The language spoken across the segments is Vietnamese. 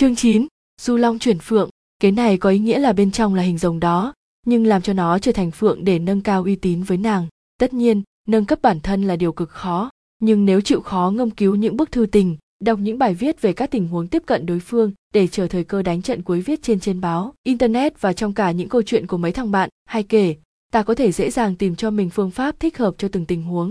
Chương 9, Du Long chuyển phượng, cái này có ý nghĩa là bên trong là hình rồng đó, nhưng làm cho nó trở thành phượng để nâng cao uy tín với nàng. Tất nhiên, nâng cấp bản thân là điều cực khó, nhưng nếu chịu khó ngâm cứu những bức thư tình, đọc những bài viết về các tình huống tiếp cận đối phương để chờ thời cơ đánh trận cuối viết trên trên báo, internet và trong cả những câu chuyện của mấy thằng bạn hay kể, ta có thể dễ dàng tìm cho mình phương pháp thích hợp cho từng tình huống.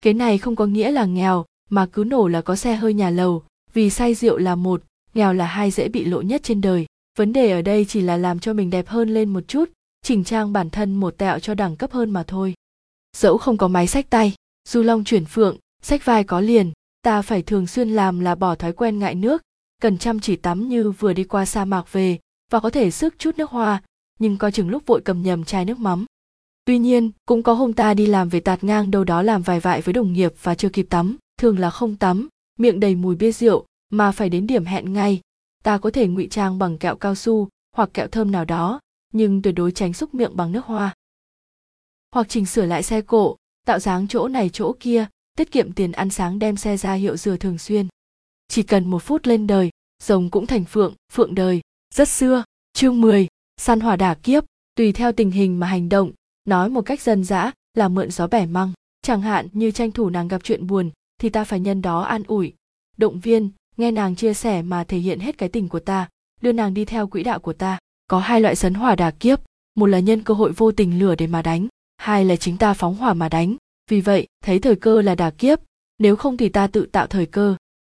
Cái này không có nghĩa là nghèo, mà cứ nổ là có xe hơi nhà lầu, vì say rượu là một, nghèo là hai dễ bị lộ nhất trên đời. Vấn đề ở đây chỉ là làm cho mình đẹp hơn lên một chút, chỉnh trang bản thân một tẹo cho đẳng cấp hơn mà thôi. Dẫu không có máy sách tay, du long chuyển phượng, sách vai có liền, ta phải thường xuyên làm là bỏ thói quen ngại nước, cần chăm chỉ tắm như vừa đi qua sa mạc về và có thể sức chút nước hoa, nhưng coi chừng lúc vội cầm nhầm chai nước mắm. Tuy nhiên, cũng có hôm ta đi làm về tạt ngang đâu đó làm vài vại với đồng nghiệp và chưa kịp tắm, thường là không tắm, miệng đầy mùi bia rượu, mà phải đến điểm hẹn ngay. Ta có thể ngụy trang bằng kẹo cao su hoặc kẹo thơm nào đó, nhưng tuyệt đối tránh xúc miệng bằng nước hoa. Hoặc chỉnh sửa lại xe cộ, tạo dáng chỗ này chỗ kia, tiết kiệm tiền ăn sáng đem xe ra hiệu dừa thường xuyên. Chỉ cần một phút lên đời, rồng cũng thành phượng, phượng đời, rất xưa. Chương 10, săn hỏa đả kiếp, tùy theo tình hình mà hành động, nói một cách dân dã là mượn gió bẻ măng. Chẳng hạn như tranh thủ nàng gặp chuyện buồn, thì ta phải nhân đó an ủi, động viên, nghe nàng chia sẻ mà thể hiện hết cái tình của ta, đưa nàng đi theo quỹ đạo của ta. Có hai loại sấn hỏa đà kiếp, một là nhân cơ hội vô tình lửa để mà đánh, hai là chính ta phóng hỏa mà đánh. Vì vậy, thấy thời cơ là đà kiếp, nếu không thì ta tự tạo thời cơ,